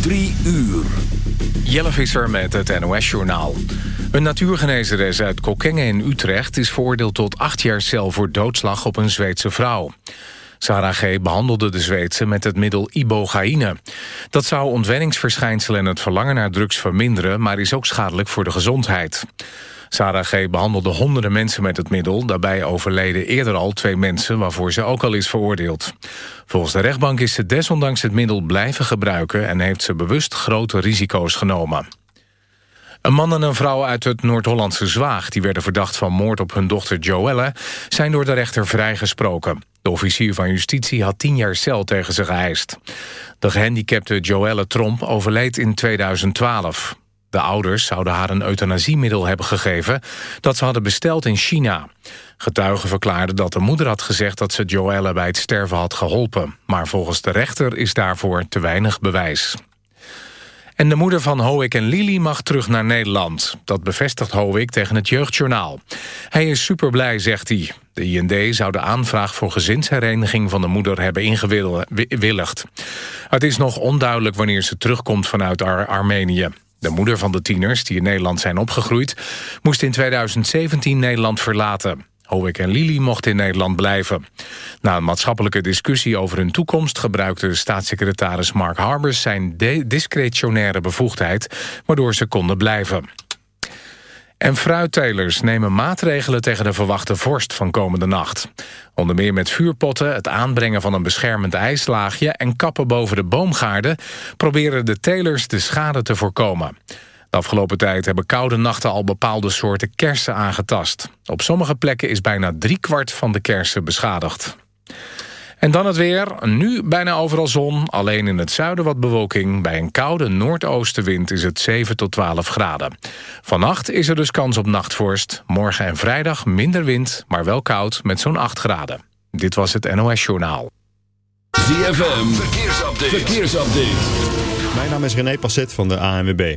Drie uur. Jelle Visser met het NOS-journaal. Een natuurgenezeres uit Kokenge in Utrecht... is veroordeeld tot acht jaar cel voor doodslag op een Zweedse vrouw. Sarah G. behandelde de Zweedse met het middel ibogaïne. Dat zou ontwenningsverschijnselen en het verlangen naar drugs verminderen... maar is ook schadelijk voor de gezondheid. Sarah G. behandelde honderden mensen met het middel. Daarbij overleden eerder al twee mensen waarvoor ze ook al is veroordeeld. Volgens de rechtbank is ze desondanks het middel blijven gebruiken... en heeft ze bewust grote risico's genomen. Een man en een vrouw uit het Noord-Hollandse Zwaag... die werden verdacht van moord op hun dochter Joelle... zijn door de rechter vrijgesproken. De officier van justitie had tien jaar cel tegen ze geëist. De gehandicapte Joelle Tromp overleed in 2012. De ouders zouden haar een euthanasiemiddel hebben gegeven... dat ze hadden besteld in China. Getuigen verklaarden dat de moeder had gezegd... dat ze Joelle bij het sterven had geholpen. Maar volgens de rechter is daarvoor te weinig bewijs. En de moeder van Hoek en Lily mag terug naar Nederland. Dat bevestigt Hoek tegen het Jeugdjournaal. Hij is superblij, zegt hij. De IND zou de aanvraag voor gezinshereniging van de moeder hebben ingewilligd. Het is nog onduidelijk wanneer ze terugkomt vanuit Ar Armenië. De moeder van de tieners, die in Nederland zijn opgegroeid... moest in 2017 Nederland verlaten. Hoek en Lili mochten in Nederland blijven. Na een maatschappelijke discussie over hun toekomst... gebruikte staatssecretaris Mark Harbers zijn discretionaire bevoegdheid... waardoor ze konden blijven. En fruittelers nemen maatregelen tegen de verwachte vorst van komende nacht. Onder meer met vuurpotten, het aanbrengen van een beschermend ijslaagje... en kappen boven de boomgaarden proberen de telers de schade te voorkomen. De afgelopen tijd hebben koude nachten al bepaalde soorten kersen aangetast. Op sommige plekken is bijna driekwart van de kersen beschadigd. En dan het weer. Nu bijna overal zon. Alleen in het zuiden wat bewolking. Bij een koude noordoostenwind is het 7 tot 12 graden. Vannacht is er dus kans op nachtvorst. Morgen en vrijdag minder wind, maar wel koud met zo'n 8 graden. Dit was het NOS Journaal. ZFM. Verkeersupdate. Verkeersupdate. Mijn naam is René Passet van de ANWB.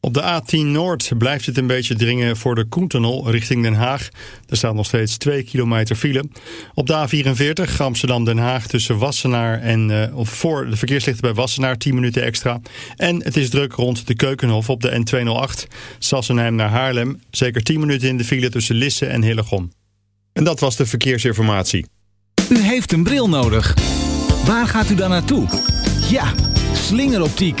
Op de A10 Noord blijft het een beetje dringen voor de Koentunnel richting Den Haag. Er staat nog steeds 2 kilometer file. Op de A44 Amsterdam-Den Haag tussen Wassenaar en of voor de verkeerslichten bij Wassenaar 10 minuten extra. En het is druk rond de Keukenhof op de N208 Sassenheim naar Haarlem. Zeker 10 minuten in de file tussen Lisse en Hillegom. En dat was de verkeersinformatie. U heeft een bril nodig. Waar gaat u dan naartoe? Ja, slingeroptiek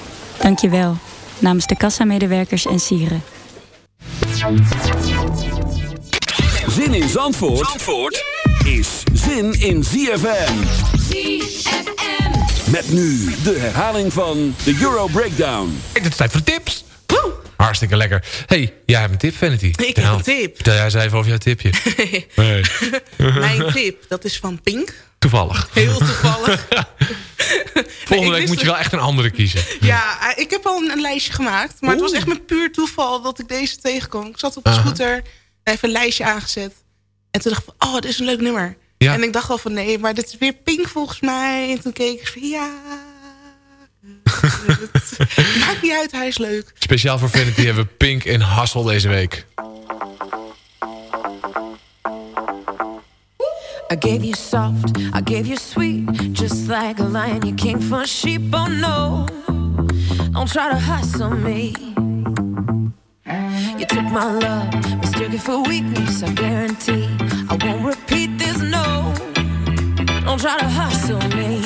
Dank je wel. Namens de kassamedewerkers en sieren. Zin in Zandvoort, Zandvoort is zin in ZFM. ZFM. Met nu de herhaling van de Euro Breakdown. Het is tijd voor de tips. Hartstikke lekker. hey, jij hebt een tip, Vanity. Ik heb een tip. Vertel jij eens even over jouw tipje. nee. Mijn tip, dat is van Pink. Toevallig. Heel toevallig. Volgende week moet je wel echt een andere kiezen. Ja, eh, ik heb al een, een lijstje gemaakt. Maar het was echt met puur toeval dat ik deze tegenkwam. Ik zat op de scooter, even een lijstje aangezet. En toen dacht ik van, oh, dit is een leuk nummer. Ja. En ik dacht al van, nee, maar dit is weer Pink volgens mij. En toen keek ik van, ja... Maakt niet uit, hij is leuk. Speciaal voor Vanity hebben we Pink en Hassel deze week. I gave you soft, I gave you sweet, just like a lion, you came for sheep. Oh no, don't try to hustle me. You took my love, mistook it for weakness. I guarantee I won't repeat this. No, don't try to hustle me.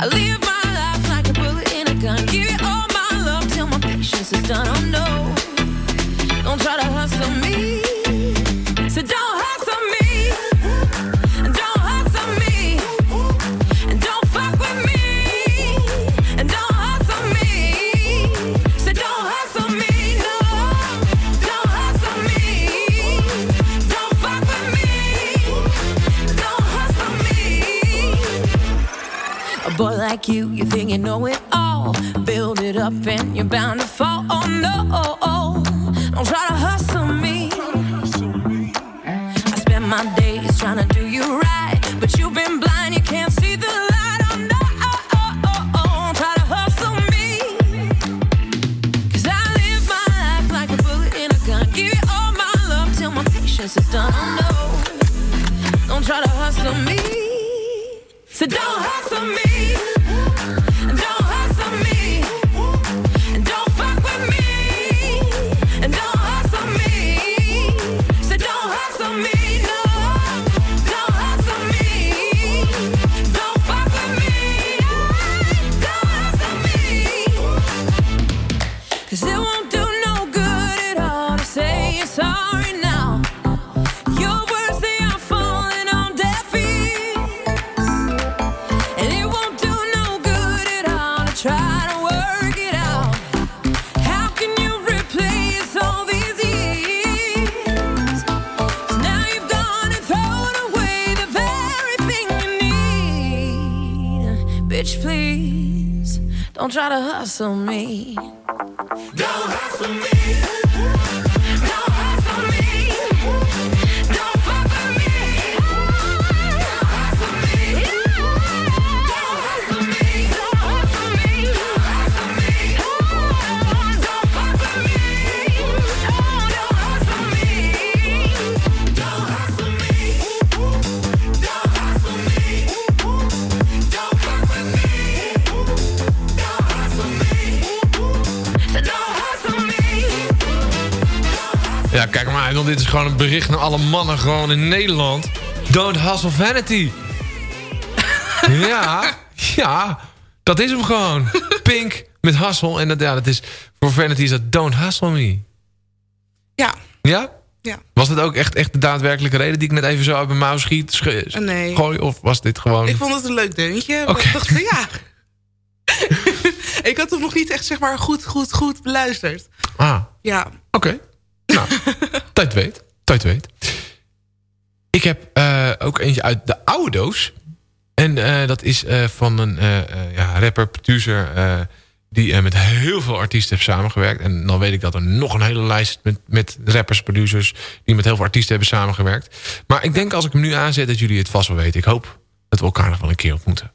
I live my life like a bullet in a gun. Give you all my love till my patience is done. Oh like you, you think you know it all. Build it up and you're bound to fall. Oh no. Don't try to hustle me. I spend my days trying to do you right, but you've been blind, you can't see the light. Oh no, try to hustle me. 'Cause I live my life like a bullet in a gun. Give you all my love till my patience is done. Oh no, don't try to hustle me. So don't hustle me. so gewoon een bericht naar alle mannen gewoon in Nederland. Don't hustle vanity. ja, ja, dat is hem gewoon. Pink met hustle. En dat, ja, dat is, voor vanity is dat don't hustle me. Ja. Ja? Ja. Was dat ook echt, echt de daadwerkelijke reden die ik net even zo uit mijn mouw schiet? sch- Nee. Gooi, of was dit gewoon... Ik vond het een leuk deuntje. maar Ik dacht van ja. ik had hem nog niet echt zeg maar goed, goed, goed beluisterd. Ah, Ja. oké. Nou, tijd weet. Tijd weet. Ik heb eh, ook eentje uit de oude doos. En eh, dat is eh, van een ja, rapper, producer... die met heel veel artiesten heeft samengewerkt. En dan weet ik dat er nog een hele lijst met, met rappers, producers... die met heel veel artiesten hebben samengewerkt. Maar ik denk als ik hem nu aanzet dat jullie het vast wel weten. Ik hoop dat we elkaar nog wel een keer ontmoeten.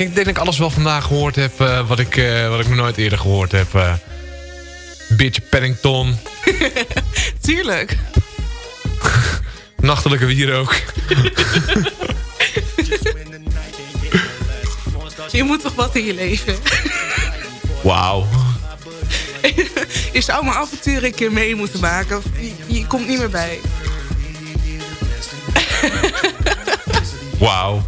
Ik denk dat ik alles wel vandaag gehoord heb eh, wat, ik, eh, wat ik nog nooit eerder gehoord heb. eh Bitch Paddington, Tuurlijk. Nachtelijke Wierook. Je moet toch wat in je leven. Wauw. Je zou mijn avonturen een keer mee moeten maken. Je, je komt niet meer bij. Wauw.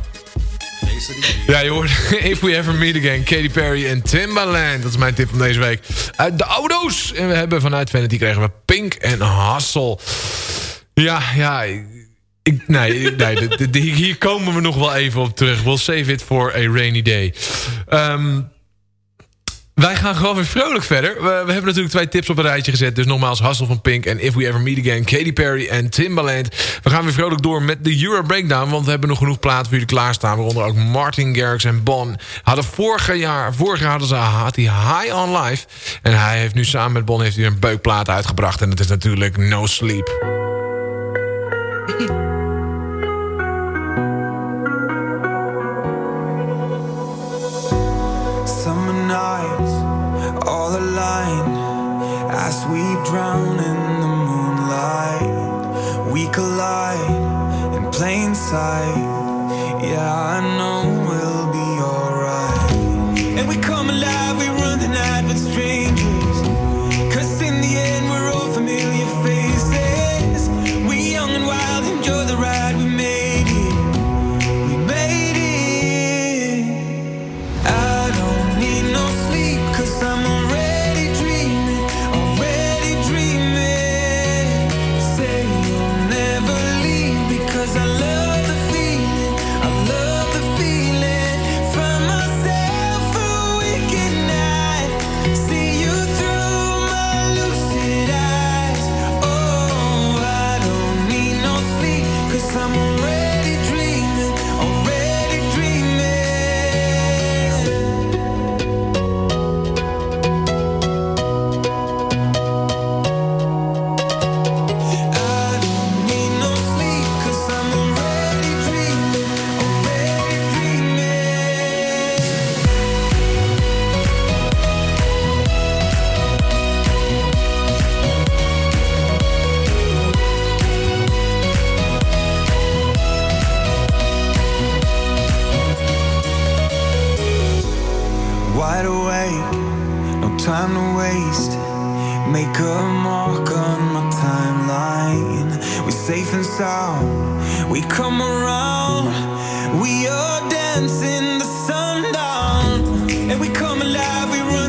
Ja, je hoort If We Ever Meet Again, Katy Perry en Timbaland. Dat is mijn tip van deze week. Uit de auto's. En we hebben vanuit Vanity kregen we Pink en Hassel. Ja, ja. Ik, nee, nee hier komen we nog wel even op terug. We'll save it for a rainy day. Ehm, wij gaan gewoon weer vrolijk verder. We, hebben natuurlijk twee tips op een rijtje gezet. Dus nogmaals, Hustle van Pink en If We Ever Meet Again, Katy Perry en Timbaland. We gaan weer vrolijk door met de Euro Breakdown. Want we hebben nog genoeg platen voor jullie klaarstaan. Waaronder ook Martin Garrix en Bon. Hadden vorig jaar, vorig jaar hadden ze, had hij High on Life. En hij heeft nu samen met Bon heeft hij een beukplaat uitgebracht. En dat is natuurlijk No Sleep. Drown in the moonlight. We collide in plain sight. Yeah, I know we'll be alright. And we come alive, we run the night with strangers. Come around. We are dancing the sundown. And we come alive. We run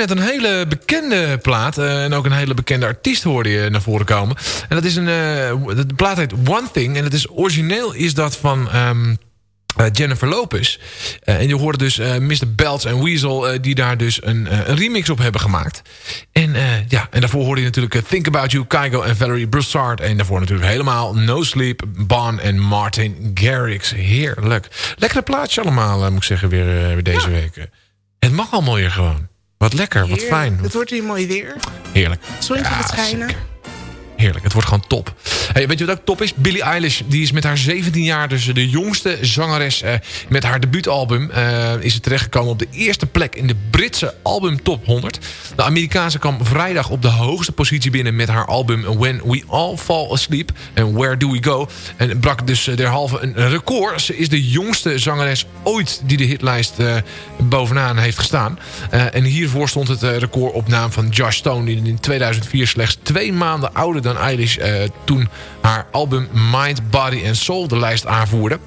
net een hele bekende plaat. eh, en ook een hele bekende artiest hoorde je naar voren komen. En dat is een... eh, de plaat heet One Thing. En het is origineel is dat van... ehm, eh, Jennifer Lopez. En je hoorde dus Mr. Belts en Weasel... die daar dus een, een remix op hebben gemaakt. En, ja, en daarvoor hoorde je natuurlijk Think About You, Kygo en Valerie Broussard. En daarvoor natuurlijk helemaal No Sleep, Bon en Martin Garrix. Heerlijk. Lekkere plaatje allemaal, moet ik zeggen, weer, weer deze week. eh. Het mag allemaal hier gewoon. Wat lekker, wat fijn. Het wordt hier mooi weer. Heerlijk. Het zonnetje gaat schijnen. Heerlijk, het wordt gewoon top. Hey, weet je wat ook top is? Billie Eilish, die is met haar 17 jaar dus de jongste zangeres. eh, met haar debuutalbum eh, is ze terechtgekomen op de eerste plek in de Britse album top 100. De Amerikaanse kwam vrijdag op de hoogste positie binnen met haar album When We All Fall Asleep. En Where Do We Go? En brak dus eh, derhalve een record. Ze is de jongste zangeres ooit die de hitlijst bovenaan heeft gestaan. En hiervoor stond het record op naam van Josh Stone... die in 2004 slechts twee maanden ouder dan Eilish... eh, toen haar album Mind, Body and Soul de lijst aanvoerde.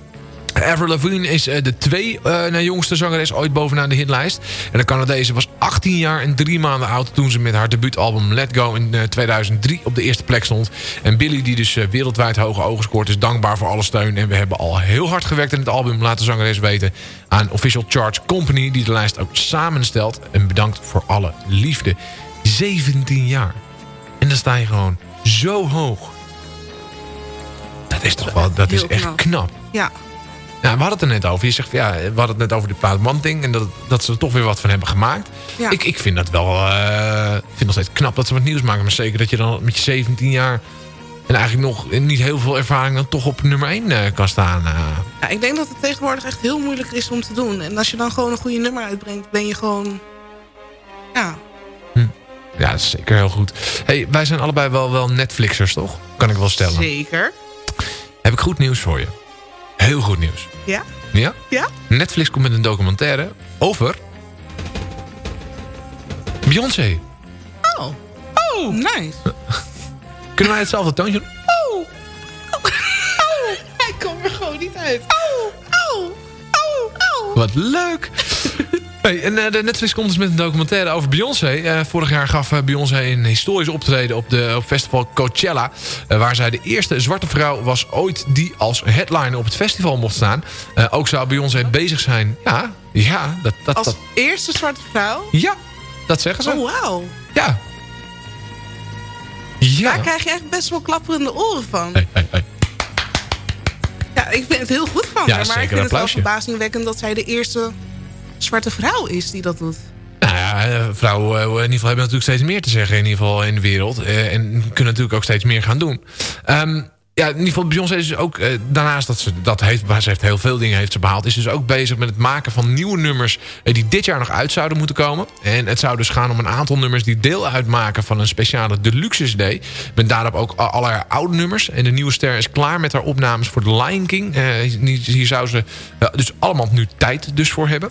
Avril Lavigne is eh, de twee eh, na jongste zangeres ooit bovenaan de hitlijst. En de Canadese was 18 jaar en drie maanden oud... toen ze met haar debuutalbum Let Go in eh, 2003 op de eerste plek stond. En Billy, die dus wereldwijd hoge ogen scoort... is dankbaar voor alle steun. En we hebben al heel hard gewerkt in het album... laat de zangeres weten aan Official Charge Company... die de lijst ook samenstelt. En bedankt voor alle liefde. 17 jaar. En dan sta je gewoon zo hoog. Dat is toch wel, dat is echt knap. knap. Ja. Ja, we hadden het er net over. Je zegt, ja, we hadden het net over die plaat One Thing... en dat, dat ze er toch weer wat van hebben gemaakt. Ja. Ik, ik vind dat wel... eh, ik vind nog steeds knap dat ze wat nieuws maken. Maar zeker dat je dan met je 17 jaar... en eigenlijk nog niet heel veel ervaring... dan toch op nummer 1 kan staan. eh. ja, ik denk dat het tegenwoordig echt heel moeilijk is om te doen. En als je dan gewoon een goede nummer uitbrengt, ben je gewoon... Ja, ja, dat is zeker heel goed. Hey, wij zijn allebei wel, wel Netflixers, toch? Kan ik wel stellen. zeker. Heb ik goed nieuws voor je. Heel goed nieuws. Ja? Ja? Ja? Netflix komt met een documentaire over... Beyoncé. Oh. Oh, nice. Kunnen wij hetzelfde toontje doen? Oh. Oh. Hij komt er gewoon niet uit. Oh. Oh. Oh. Oh. Wat leuk! Hey, en eh, de Netflix komt dus met een documentaire over Beyoncé. Eh, vorig jaar gaf eh, Beyoncé een historisch optreden op de op festival Coachella. waar zij de eerste zwarte vrouw was ooit die als headliner op het festival mocht staan. Ook zou Beyoncé bezig zijn. Ja, ja, dat, dat, Als dat, eerste zwarte vrouw? ja, dat zeggen ze. Oh, wauw. Ja. Ja. Daar krijg je echt best wel klapperende oren van. Ja, ik vind het heel goed van Ja, haar. Maar zeker ik vind het wel verbazingwekkend dat zij de eerste zwarte vrouw is die dat doet. Nou ja, eh, vrouwen eh, in ieder geval hebben natuurlijk steeds meer te zeggen in ieder geval in de wereld. Eh, en kunnen natuurlijk ook steeds meer gaan doen. Ehm, ja, in ieder geval Beyoncé is dus ook, daarnaast dat ze dat heeft, maar ze heeft heel veel dingen heeft ze behaald, is dus ook bezig met het maken van nieuwe nummers die dit jaar nog uit zouden moeten komen. En het zou dus gaan om een aantal nummers die deel uitmaken van een speciale deluxe CD. Met daarop ook a- al haar oude nummers. En de nieuwe ster is klaar met haar opnames voor The Lion King. Eh, hier zou ze dus allemaal nu tijd dus voor hebben.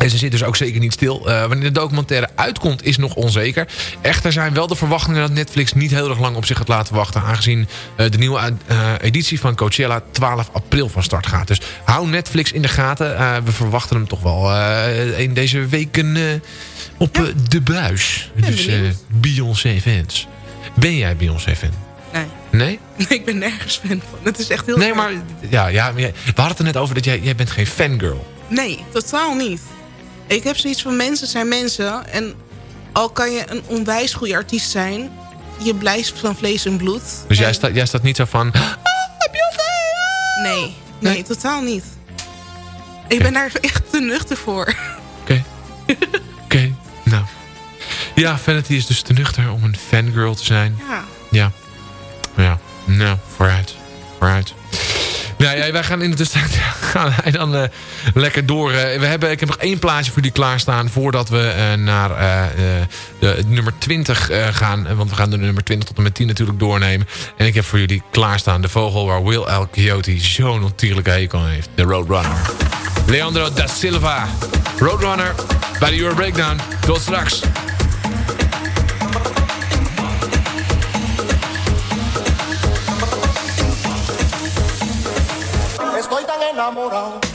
En ze zit dus ook zeker niet stil. Eh, wanneer de documentaire uitkomt is nog onzeker. Echter zijn wel de verwachtingen dat Netflix niet heel erg lang op zich gaat laten wachten. Aangezien eh, de nieuwe eh, editie van Coachella 12 april van start gaat. Dus hou Netflix in de gaten. We verwachten hem toch wel in deze weken op de buis. dus eh, benieuwd. Beyoncé fans. Ben jij Beyoncé fan? Nee. Nee? Ik ben nergens fan van. Het is echt heel Nee, maar, ja, ja, we hadden het er net over dat jij, jij bent geen fangirl. Nee, totaal niet. Ik heb zoiets van mensen zijn mensen. En al kan je een onwijs goede artiest zijn... je blijft van vlees en bloed. Dus jij, staat, jij staat niet zo van... Nee, nee, totaal niet. Ik ben daar echt te nuchter voor. Oké. Oké, nou. Ja, Vanity is dus te nuchter om een fangirl te zijn. Ja. Ja. Ja, nou, vooruit. Vooruit. Ja, wij gaan in de tussentijd gaan wij dan eh, lekker door. Eh, we hebben, ik heb nog één plaatje voor die klaarstaan... voordat we eh, naar de nummer 20 eh, gaan. Want we gaan de nummer 20 tot en met 10 natuurlijk doornemen. En ik heb voor jullie klaarstaan de vogel... waar Will El Coyote zo'n ontierlijke hekel heeft. De Roadrunner. Leandro da Silva. Roadrunner bij de Euro Breakdown. Tot straks. Hold on.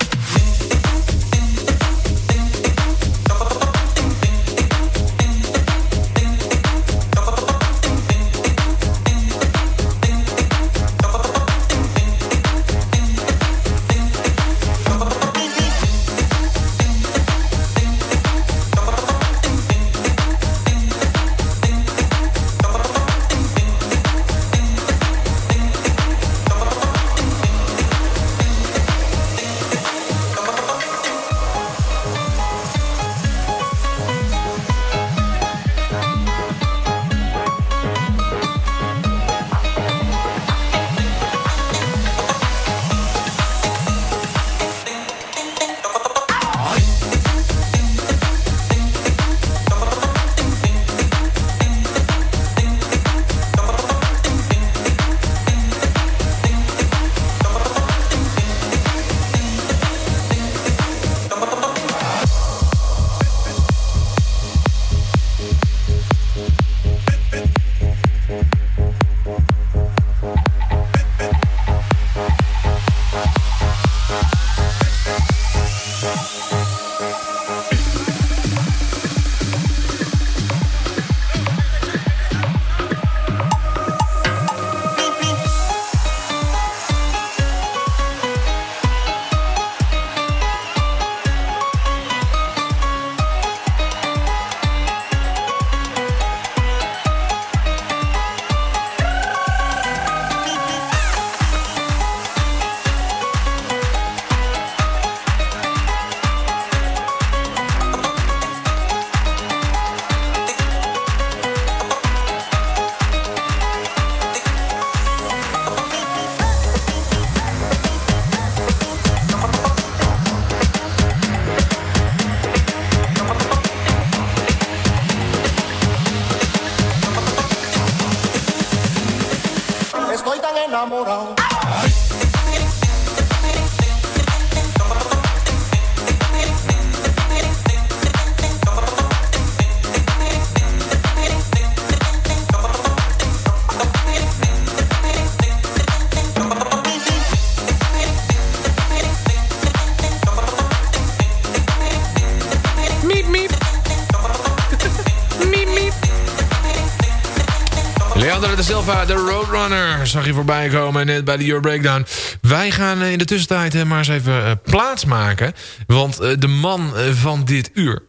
Silva, de Roadrunner, zag je voorbij komen net bij de Euro Breakdown. Wij gaan eh, in de tussentijd eh, maar eens even eh, plaatsmaken. Want eh, de man van dit uur,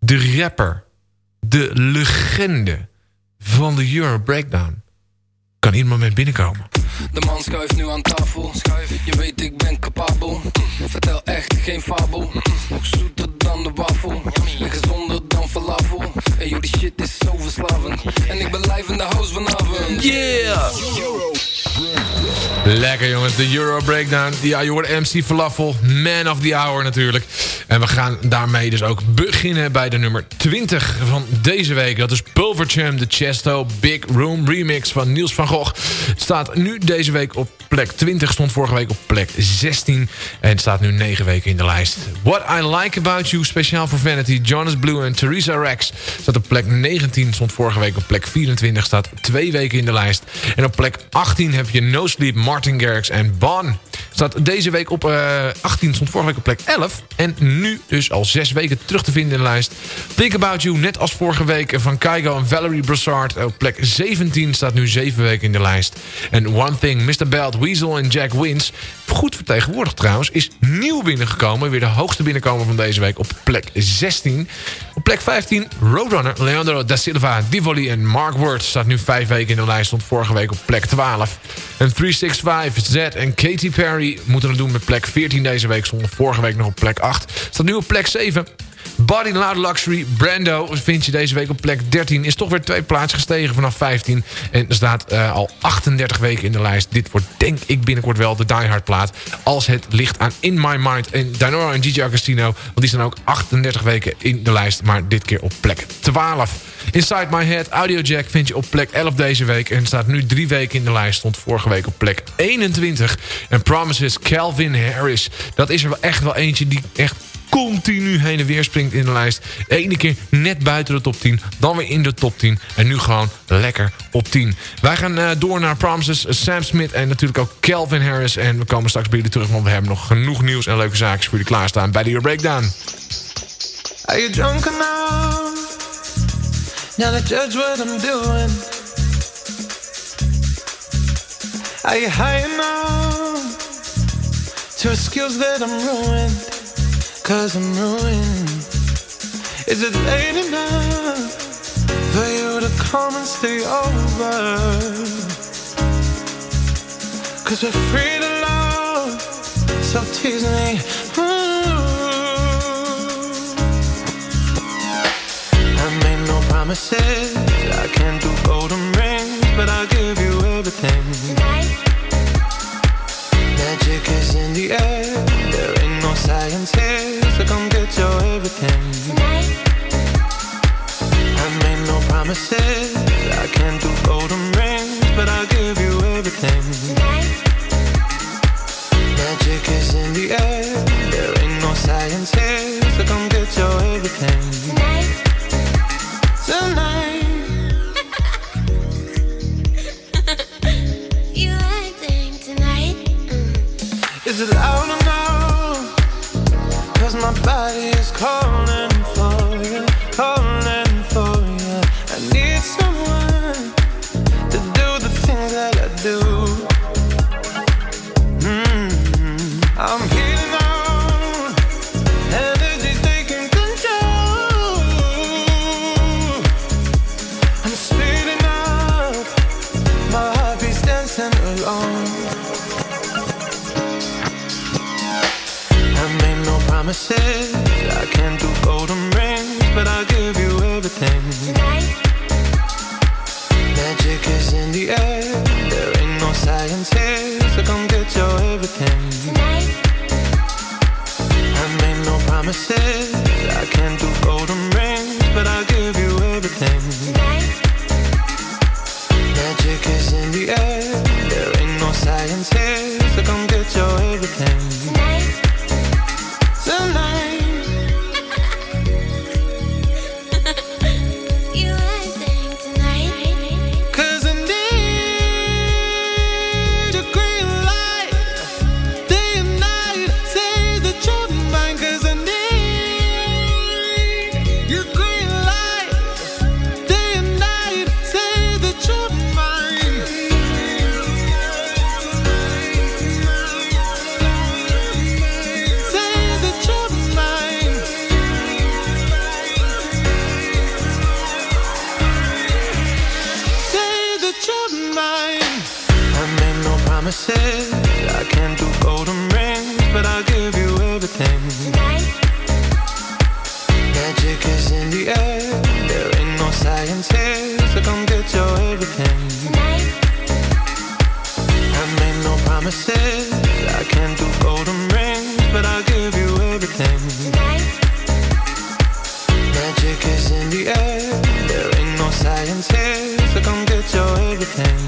de rapper, de legende van de Euro Breakdown... kan ieder moment binnenkomen. De man schuift nu aan tafel. Je weet, ik ben capabel. Vertel echt geen fabel. Nog zoeter dan de wafel. En gezonder dan falafel. En jullie shit is zo verslavend. En ik ben live in de house vanavond. Yeah! Lekker jongens, de Euro Breakdown. Ja, je hoort MC Falafel, man of the hour natuurlijk. En we gaan daarmee dus ook beginnen bij de nummer 20 van deze week. Dat is Pulvercham, de Chesto Big Room remix van Niels van Gogh. Staat nu deze week op plek 20, stond vorige week op plek 16. En staat nu 9 weken in de lijst. What I Like About You, speciaal voor Vanity, Jonas Blue en Theresa Rex. Staat op plek 19, stond vorige week op plek 24. Staat twee weken in de lijst. En op plek 18 heb je No Sleep, Martin Garrix en Bon. Staat deze week op eh, 18, stond vorige week op plek 11. En nu dus al zes weken terug te vinden in de lijst. Think About You, net als vorige week van Kygo en Valerie Brassard. Op plek 17 staat nu zeven weken in de lijst. En One Thing, Mr. Belt, Weasel en Jack Wins. Goed vertegenwoordigd trouwens, is nieuw binnengekomen. Weer de hoogste binnenkomer van deze week op plek 16. Op plek 15, Roadrunner, Leandro da Silva, Divoli en Mark Word. Staat nu vijf weken in de lijst, stond vorige week op plek 12. En 365, Z en Katy Perry moeten het doen met plek 14 deze week. Stonden vorige week nog op plek 8. Staat nu op plek 7. Body Loud Luxury, Brando vind je deze week op plek 13. Is toch weer twee plaatsen gestegen vanaf 15. En staat eh, al 38 weken in de lijst. Dit wordt denk ik binnenkort wel de Die Hard plaat. Als het ligt aan In My Mind en Dinora en Gigi Agostino. Want die staan ook 38 weken in de lijst. Maar dit keer op plek 12. Inside My Head, Audio Jack vind je op plek 11 deze week. En staat nu drie weken in de lijst. Stond vorige week op plek 21. En Promises, Calvin Harris. Dat is er echt wel eentje die echt continu heen en weer springt in de lijst. De ene keer net buiten de top 10, dan weer in de top 10. En nu gewoon lekker op 10. Wij gaan eh, door naar Promises, Sam Smith en natuurlijk ook Calvin Harris. En we komen straks bij jullie terug, want we hebben nog genoeg nieuws en leuke zaken voor jullie klaarstaan bij de Your Breakdown. Are you drunk enough now to judge what I'm doing? Are you high enough to excuse that I'm ruined? Cause I'm ruined. Is it late enough for you to come and stay over? Cause we're free to love, so tease me. Ooh. I made no promises. I can't do golden rings, but I'll give you everything. Magic is in the air. There ain't science here, so come get your everything. I made no promises. I can't do golden rings, but I'll give everything.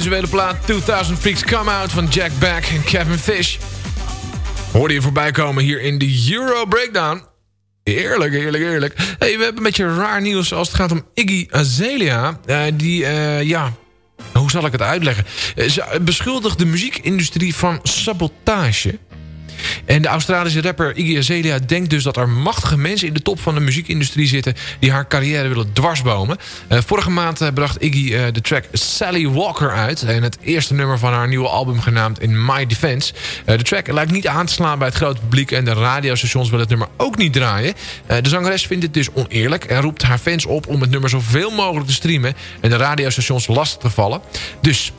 Sensuele plaat 2000 Freaks Come Out van Jack Beck en Kevin Fish. Hoorde je voorbij komen hier in de Euro Breakdown. Eerlijk, eerlijk, eerlijk. Hey, we hebben een beetje raar nieuws als het gaat om Iggy Azalea. Eh, die, eh, ja, hoe zal ik het uitleggen? Eh, Ze beschuldigt de muziekindustrie van sabotage. En de Australische rapper Iggy Azalea denkt dus dat er machtige mensen in de top van de muziekindustrie zitten die haar carrière willen dwarsbomen. Eh, vorige maand eh, bracht Iggy eh, de track Sally Walker uit en het eerste nummer van haar nieuwe album genaamd In My Defense. De track lijkt niet aan te slaan bij het grote publiek en de radiostations willen het nummer ook niet draaien. De zangeres vindt dit dus oneerlijk en roept haar fans op om het nummer zoveel mogelijk te streamen en de radiostations lastig te vallen. Dus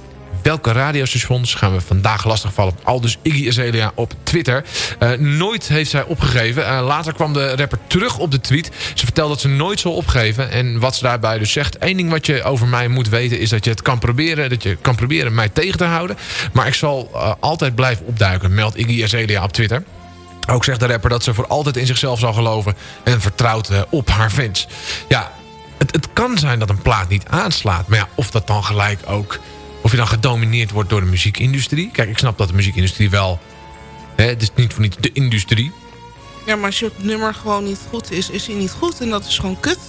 welke radiostations gaan we vandaag lastigvallen? Aldus Iggy Azalea op Twitter. Eh, nooit heeft zij opgegeven. Eh, later kwam de rapper terug op de tweet. Ze vertelt dat ze nooit zal opgeven. En wat ze daarbij dus zegt... één ding wat je over mij moet weten is dat je het kan proberen... dat je kan proberen mij tegen te houden. Maar ik zal eh, altijd blijven opduiken, meldt Iggy Azalea op Twitter. Ook zegt de rapper dat ze voor altijd in zichzelf zal geloven... en vertrouwt op haar fans. Ja, het, het kan zijn dat een plaat niet aanslaat. Maar ja, of dat dan gelijk ook... of je dan gedomineerd wordt door de muziekindustrie. Kijk, ik snap dat de muziekindustrie wel... Hè, het is niet voor niets de industrie. Ja, maar als je nummer gewoon niet goed is, is hij niet goed. En dat is gewoon kut.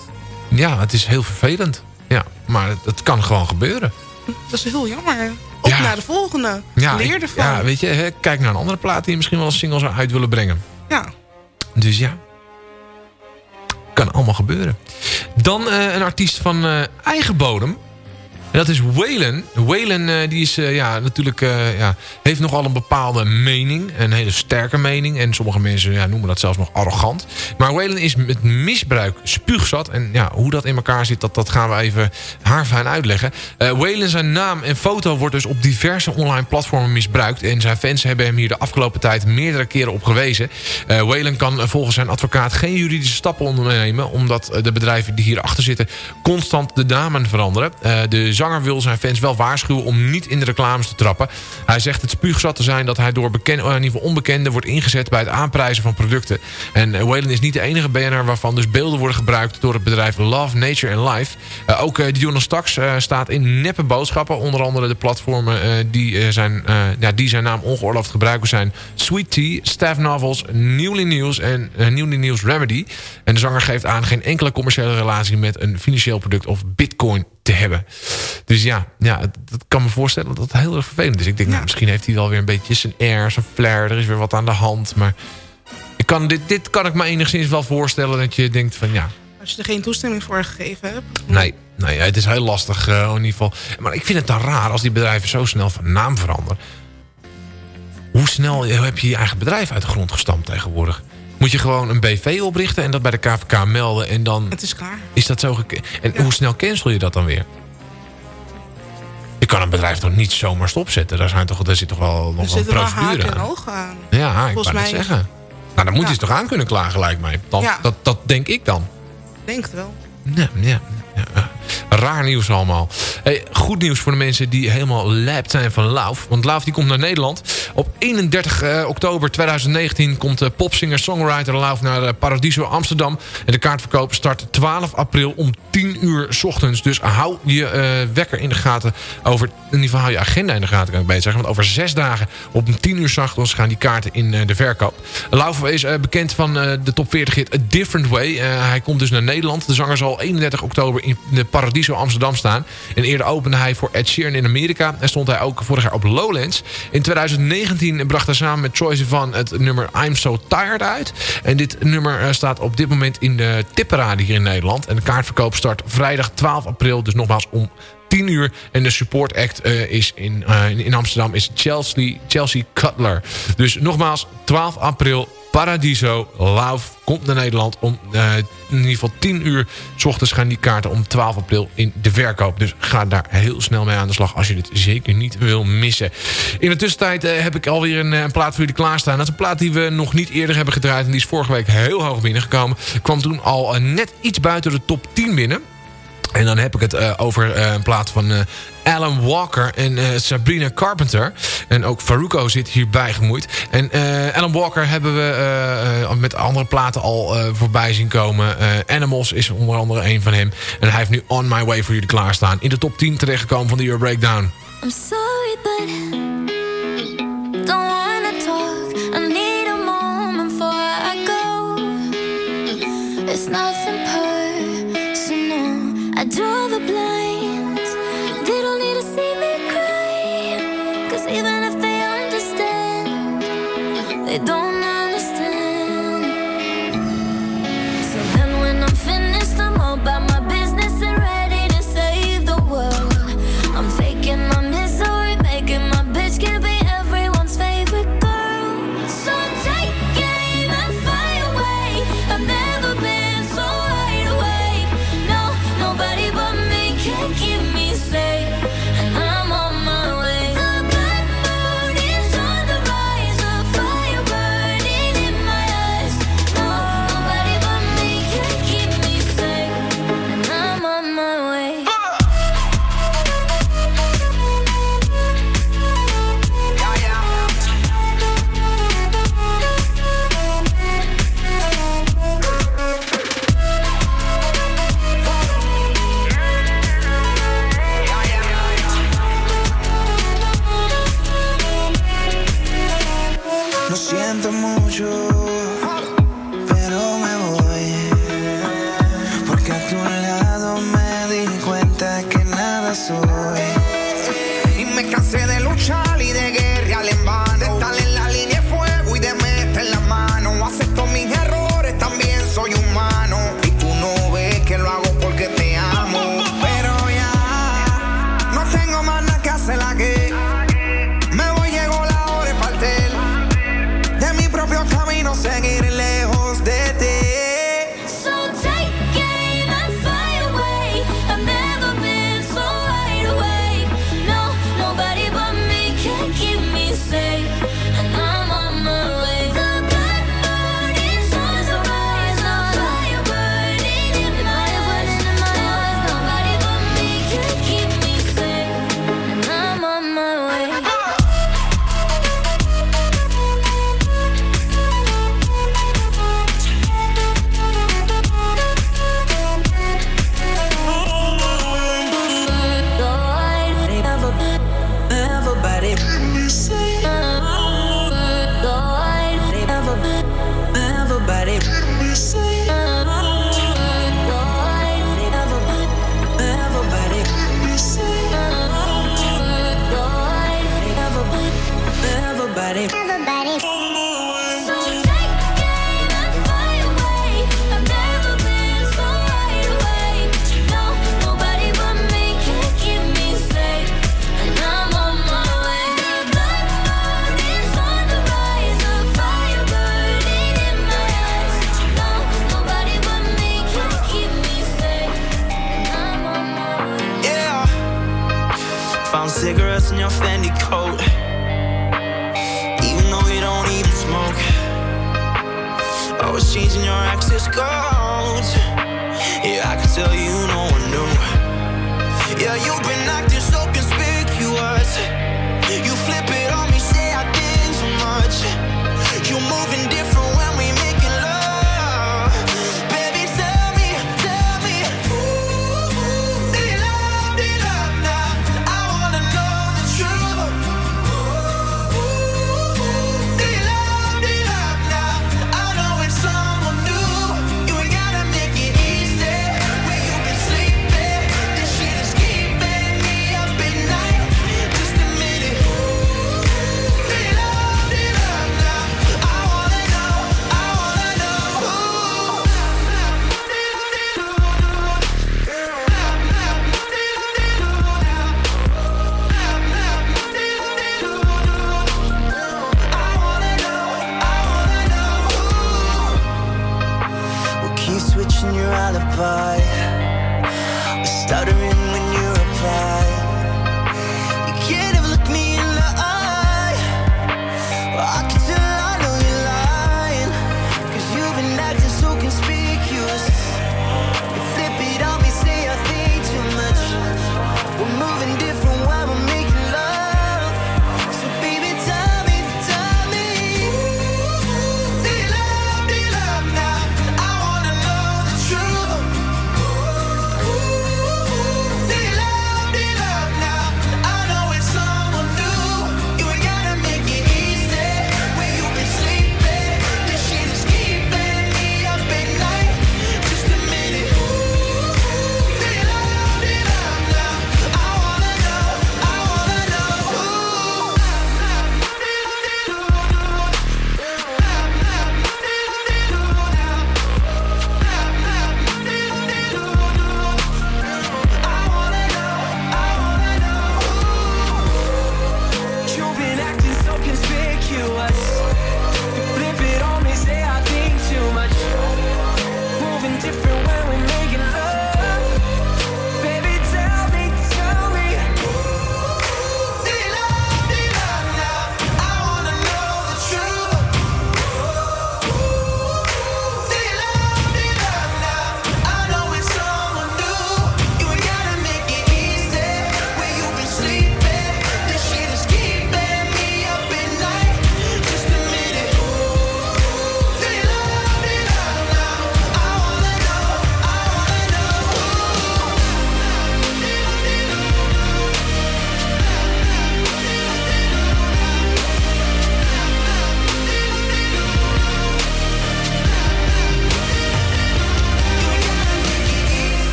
Ja, het is heel vervelend. Ja, maar het, kan gewoon gebeuren. Dat is heel jammer. Op Ja. naar de volgende. Ja, Leer ik- ervan. ja weet je, hè, kijk naar een andere plaat... die je misschien wel als single zou uit willen brengen. Ja. Dus ja. Kan allemaal gebeuren. Dan eh, een artiest van eh, eigen bodem. En dat is Waylon. Waylon eh, die is, eh, ja, natuurlijk, eh, ja, heeft nogal een bepaalde mening. Een hele sterke mening. En sommige mensen ja, noemen dat zelfs nog arrogant. Maar Waylon is met misbruik spuugzat. En ja, hoe dat in elkaar zit, dat, dat gaan we even haarfijn uitleggen. Waylon zijn naam en foto wordt dus op diverse online platformen misbruikt. En zijn fans hebben hem hier de afgelopen tijd meerdere keren op gewezen. Waylon kan volgens zijn advocaat geen juridische stappen ondernemen... omdat de bedrijven die hierachter zitten constant de namen veranderen. De zanger wil zijn fans wel waarschuwen om niet in de reclames te trappen. Hij zegt het spuugzat te zijn dat hij door bekend, eh, in ieder geval onbekenden wordt ingezet... bij het aanprijzen van producten. En eh, Waylon is niet de enige BNR waarvan dus beelden worden gebruikt... door het bedrijf Love, Nature and Life. Eh, ook uh, Dionne Staks staat in neppe boodschappen. Onder andere de platformen die, zijn, ja, die zijn naam ongeoorloofd gebruiken zijn... Sweet Tea, Staff Novels, Newly News en Newly News Remedy. En de zanger geeft aan geen enkele commerciële relatie... met een financieel product of bitcoin te hebben. Dus ja, ja dat kan me voorstellen dat het heel erg vervelend is. Ik denk, nou, misschien heeft hij wel weer een beetje zijn air, zijn flair. Er is weer wat aan de hand, maar... Ik kan, dit, dit kan ik me enigszins wel voorstellen dat je denkt van ja, Als je er geen toestemming voor gegeven hebt. Nee, nee het is heel lastig eh, in ieder geval. Maar ik vind het dan raar als die bedrijven zo snel van naam veranderen. Hoe snel heb je je eigen bedrijf uit de grond gestampt tegenwoordig? Moet je gewoon een BV oprichten en dat bij de KVK melden en dan... Het is klaar. Is dat zo En hoe snel cancel je dat dan weer? Je kan een bedrijf toch niet zomaar stopzetten? Daar, zijn toch, daar zit toch wel nog een procedure aan? ogen aan. Ja, ik mij. het zeggen. Nou, dan moet Ja. je ze toch aan kunnen klagen, lijkt mij. Dat, Ja. dat, dat denk ik dan. Denk het wel. Ja, ja. Raar nieuws allemaal. Hey, goed nieuws voor de mensen die helemaal lijpt zijn van Lauf. Want Lauf die komt naar Nederland. Op 31 eh, oktober 2019 komt de popsinger-songwriter Lauf naar eh, Paradiso Amsterdam. En de kaartverkoop start 12 april om 10 uur ochtends. Dus hou je eh, wekker in de gaten. Over, in ieder geval hou je agenda in de gaten, kan ik beter zeggen. Want over zes dagen om 10 uur ochtends gaan die kaarten in de verkoop. Lauf is bekend van de top 40 hit A Different Way. Hij komt dus naar Nederland. De zanger zal 31 oktober in de Paradiso Amsterdam staan. En eerder opende hij voor Ed Sheeran in Amerika. En stond hij ook vorig jaar op Lowlands. In 2019 bracht hij samen met Troye Sivan het nummer I'm So Tired uit. En dit nummer eh, staat op dit moment in de tipparade hier in Nederland. En de kaartverkoop start vrijdag 12 april. Dus nogmaals om 10 uur. En de support act eh, is in, eh, in Amsterdam is Chelsea, Chelsea Cutler. Dus nogmaals 12 april Paradiso Lauf komt naar Nederland om eh, in ieder geval 10 uur. S ochtends gaan die kaarten om 12 april in de verkoop. Dus ga daar heel snel mee aan de slag als je dit zeker niet wil missen. In de tussentijd eh, heb ik alweer een, eh, een plaat voor jullie klaarstaan. Dat is een plaat die we nog niet eerder hebben gedraaid. En die is vorige week heel hoog binnengekomen. Kwam toen al net iets buiten de top 10 binnen. En dan heb ik het eh, over eh, een plaat van eh, Alan Walker en Sabrina Carpenter. En ook Faruko zit hierbij gemoeid. En Alan Walker hebben we met andere platen al voorbij zien komen. Animals is onder andere een van hem. En hij heeft nu On My Way voor jullie klaarstaan. In de top 10 terechtgekomen van de Euro Breakdown. I'm sorry, but your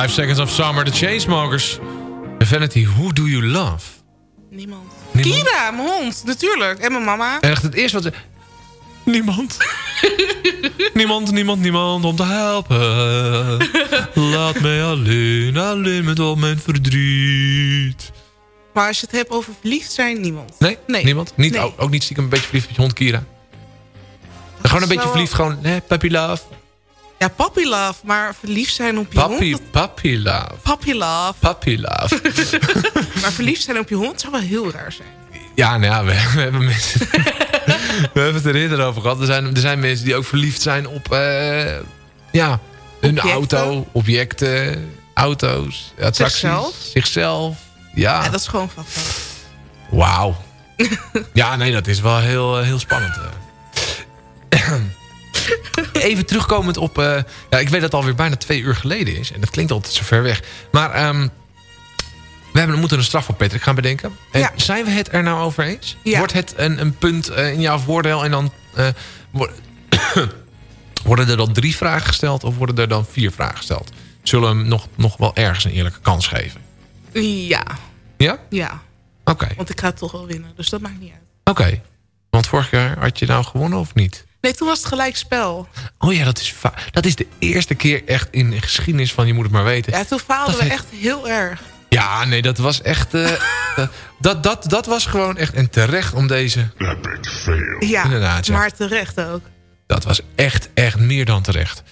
Five Seconds of Summer, The Chainsmokers. Vanity, Who Do You Love? Niemand. Niemand? Kira, mijn hond, natuurlijk. En mijn mama. En echt het eerste wat ze... Niemand. niemand, niemand, niemand om te helpen. Laat mij alleen, alleen met al mijn verdriet. Maar als je het hebt over verliefd zijn, niemand. Nee, Nee. niemand? Niet, Nee. ook, ook niet stiekem een beetje verliefd op je hond Kira? Gewoon een beetje verliefd, gewoon, hè, puppy love. Ja, puppy love, maar verliefd zijn op je Puppy, hond... puppy love. Puppy love. Puppy love. Maar verliefd zijn op je hond zou wel heel raar zijn. Ja, nou ja, we, we hebben mensen... we hebben het er eerder over gehad. Er zijn, er zijn mensen die ook verliefd zijn op... eh, ja, hun Objecten. auto, objecten, auto's, attracties. Zichzelf. Zichzelf. Ja, Ja, dat is gewoon up. wauw. ja, nee, dat is wel heel, eh, heel spannend. eh. Even terugkomend op... eh, ja, ik weet dat het alweer bijna twee uur geleden is. En dat klinkt altijd zo ver weg. Maar ehm, we hebben, moeten een straf op Patrick gaan bedenken. En Ja. zijn we het er nou over eens? Ja. Wordt het een, een punt eh, in jouw voordeel en dan... eh, wo- worden er dan drie vragen gesteld of worden er dan vier vragen gesteld? Zullen we hem nog, nog wel ergens een eerlijke kans geven? Ja, Ja? ja. Oké. Want ik ga het toch wel winnen, dus dat maakt niet uit. Oké. Want vorig jaar had je nou gewonnen of niet? Nee, toen was het gelijk spel. Oh ja, dat is, dat is de eerste keer echt in de geschiedenis van Je Moet Het Maar Weten. Ja, toen faalden Dat we heet- echt heel erg. Ja, nee, dat was echt... eh, eh, dat, dat, dat was gewoon echt... En terecht om deze... Ja, Inderdaad, ja. maar terecht ook. Dat was echt, echt meer dan terecht.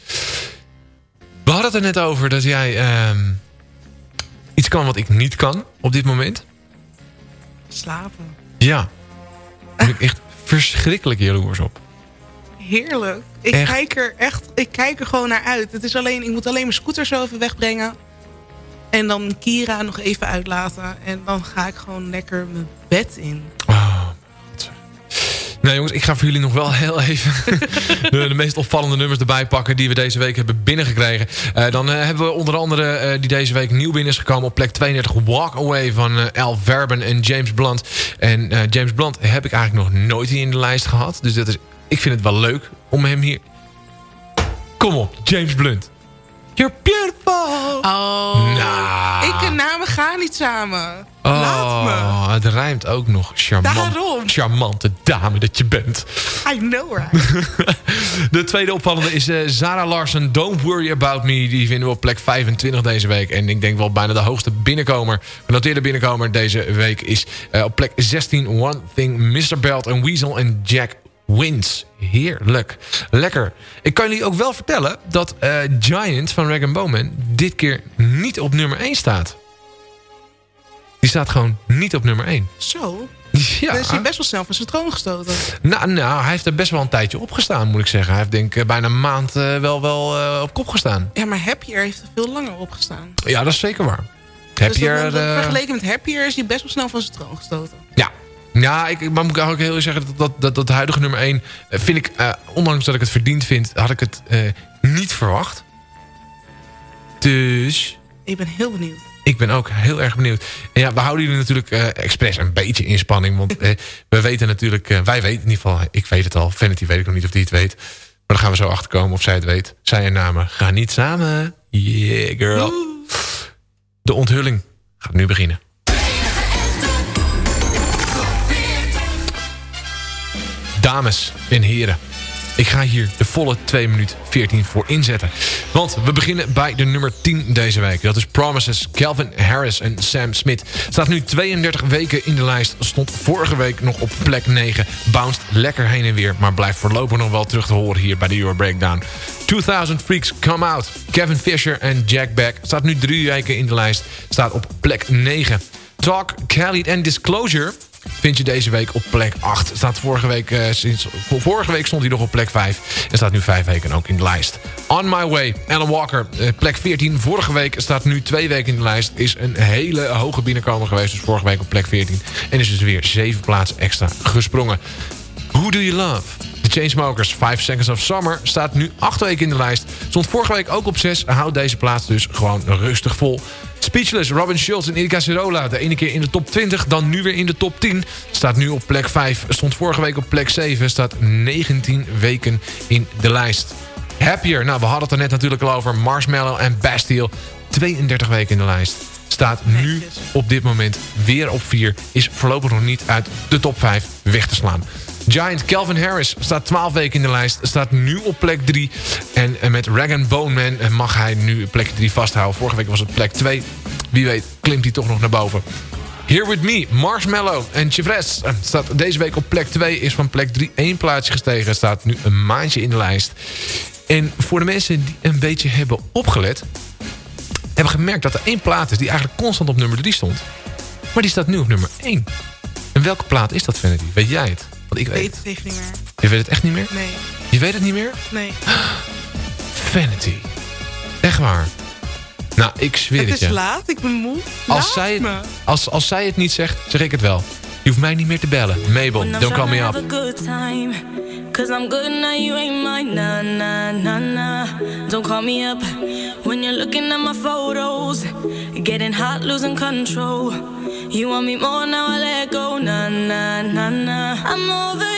We hadden het er net over dat jij... ehm, iets kan wat ik niet kan op dit moment. Slapen. Ja. Daar ben ik echt verschrikkelijk jaloers op. Heerlijk. Ik Echt? kijk er echt, ik kijk er gewoon naar uit. Het is alleen, ik moet alleen mijn scooter zo even wegbrengen. En dan Kira nog even uitlaten. En dan ga ik gewoon lekker mijn bed in. Nou jongens, ik ga voor jullie nog wel heel even de, de meest opvallende nummers erbij pakken... die we deze week hebben binnengekregen. Eh, dan eh, hebben we onder andere eh, die deze week nieuw binnen is gekomen... op plek 32 Walk Away van Al Verben en James Blunt. En James Blunt heb ik eigenlijk nog nooit hier in de lijst gehad. Dus dat is, ik vind het wel leuk om hem hier... Kom op, James Blunt. You're beautiful. Oh. Nou. Ik en namen gaan niet samen. Laat me. Oh, het rijmt ook nog. Charmant, Daarom. Charmante dame dat je bent. I know right. De tweede opvallende is eh Zara Larsen, Don't Worry About Me. Die vinden we op plek 25 deze week. En ik denk wel bijna de hoogste binnenkomer. Genoteerde binnenkomer deze week is eh, op plek 16 One Thing, Mr. Belt en Weasel en Jack Wins. Heerlijk. Lekker. Ik kan jullie ook wel vertellen dat eh, Giant van Rag Bowman dit keer niet op nummer 1 staat. Die staat gewoon niet op nummer 1. Zo. Ja. Dan is hij best wel snel van zijn troon gestoten. Nou, nou, hij heeft er best wel een tijdje op gestaan, moet ik zeggen. Hij heeft denk ik bijna een maand eh, wel, wel eh, op kop gestaan. Ja, maar Happier heeft er veel langer opgestaan. Ja, dat is zeker waar. Dus je dan- er... dan- eh, vergeleken met Happier is hij best wel snel van zijn troon gestoten. Ja. Ja, ik, maar moet ik eigenlijk heel eerlijk zeggen... dat, dat, dat, dat huidige nummer 1 vind ik... eh, ondanks dat ik het verdiend vind... had ik het eh, niet verwacht. Dus... Ik ben heel benieuwd. Ik ben ook heel erg benieuwd. En ja, we houden jullie natuurlijk eh, expres een beetje in spanning. Want eh, we weten natuurlijk... eh, wij weten in ieder geval... Ik weet het al. Vanity weet ik nog niet of die het weet. Maar dan gaan we zo achterkomen of zij het weet. Zij en namen gaan niet samen. Yeah, girl. De onthulling gaat nu beginnen. Dames en heren. Ik ga hier de volle 2 minuten 14 voor inzetten. Want we beginnen bij de nummer 10 deze week. Dat is Promises, Calvin Harris en Sam Smith. Staat nu 32 weken in de lijst. Stond vorige week nog op plek 9. Bounced lekker heen en weer. Maar blijft voorlopig nog wel terug te horen hier bij de Euro Breakdown. 2000 Freaks Come Out. Kevin Fisher en Jack Beck. Staat nu drie weken in de lijst. Staat op plek 9. Talk, Khalid en Disclosure vind je deze week op plek 8. Staat vorige week, eh, sinds, vorige week stond hij nog op plek 5. En staat nu 5 weken ook in de lijst. On My Way, Alan Walker, eh, plek 14. Vorige week staat nu 2 weken in de lijst. Is een hele hoge binnenkomer geweest. Dus vorige week op plek 14. En is dus weer 7 plaatsen extra gesprongen. Who Do You Love? The Chainsmokers, 5 Seconds of Summer, staat nu 8 weken in de lijst. Stond vorige week ook op 6, houdt deze plaats dus gewoon rustig vol. Speechless, Robin Schulz en Erika Cirola. De ene keer in de top 20, dan nu weer in de top 10. Staat nu op plek 5, stond vorige week op plek 7. Staat 19 weken in de lijst. Happier, nou we hadden het er net natuurlijk al over. Marshmallow en Bastille. 32 weken in de lijst. Staat nu op dit moment weer op 4. Is voorlopig nog niet uit de top 5 weg te slaan. Giant Calvin Harris staat 12 weken in de lijst. Staat nu op plek 3. En eh, met Rag Bone Man eh, mag hij nu plek 3 vasthouden. Vorige week was het plek 2. Wie weet klimt hij toch nog naar boven. Here With Me, Marshmallow en Chevres eh, staat deze week op plek 2. Is van plek 3 één plaatsje gestegen. Staat nu een maandje in de lijst. En voor de mensen die een beetje hebben opgelet... hebben gemerkt dat er één plaat is die eigenlijk constant op nummer 3 stond. Maar die staat nu op nummer 1. En welke plaat is dat, Vanity? Weet jij het? Want ik weet weet het even niet meer. Je weet het echt niet meer? Nee. Je weet het niet meer? Nee. Vanity. Echt waar. Nou, ik zweer Het het, is je. laat, ik ben moe. Als zij, het, me. als, als zij het niet zegt, zeg ik het wel. Je hoeft mij niet meer te bellen. Mabel, don't call me have up. Cause I'm good now, you ain't mine. Nah, nah, nah, nah. Don't call me up. When you're looking at my photos. Getting hot, losing control. You want me more, now I let go. Nah, nah, nah, nah. I'm over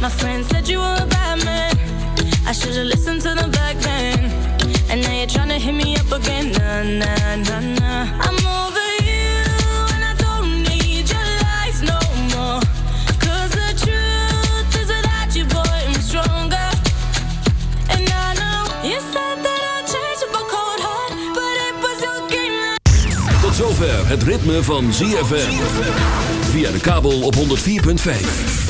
My friend said you were a bad man. I should've listened to the back then. And now you're tryna hit me up again. Nah, nah, nah, nah. I'm over you. And I don't need your lies no more. Cause the truth is without you, boy, I'm stronger. And I know you said that I'd change a cold heart, but it was that Tot zover het ritme van ZFM. Via de kabel op 104.5.